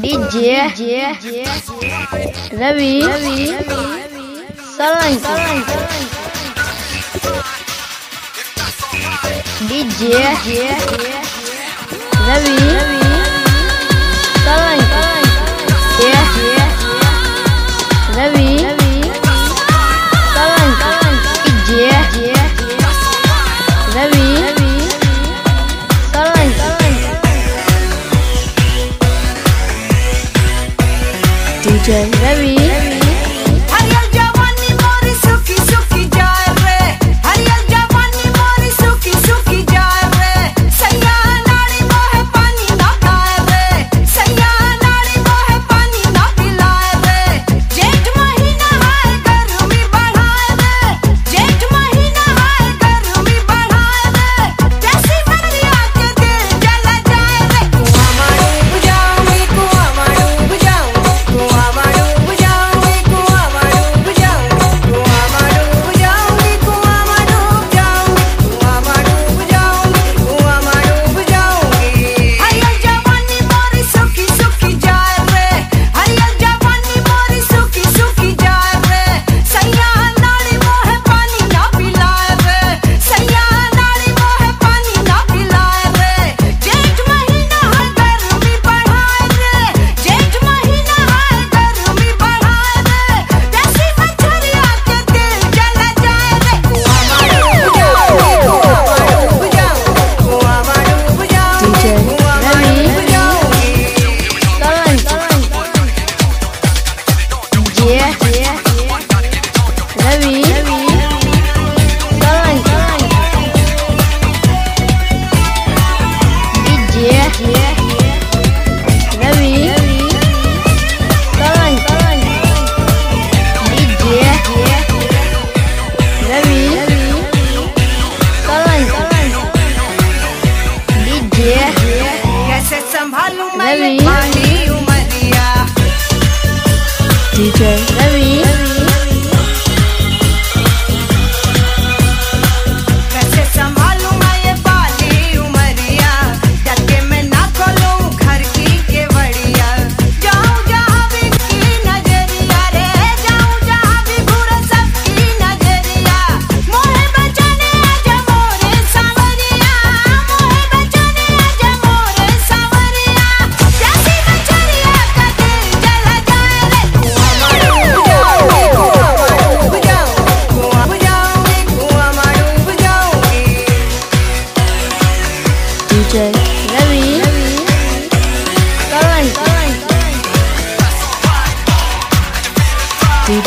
DJ, DJ, Salão. Ravi, DJ, DJ, Ravi, DJ Very 别 DJ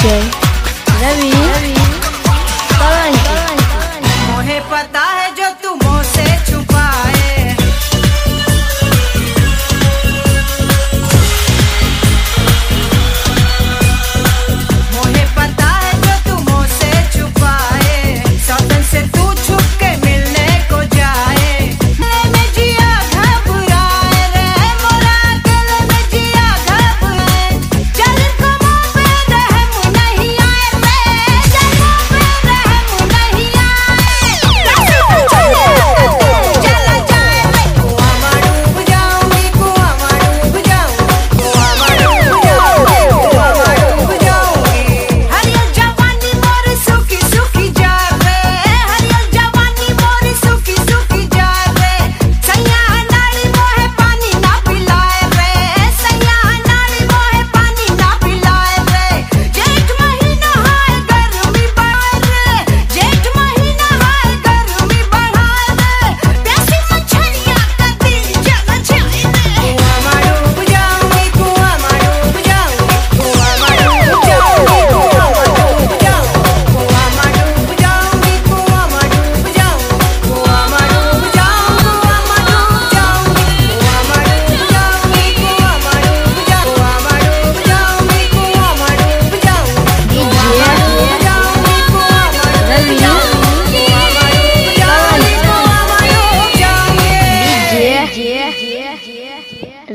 Okay.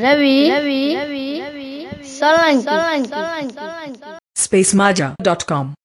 Ravi, Ravi, Ravi, Ravi, SpaceMaja.com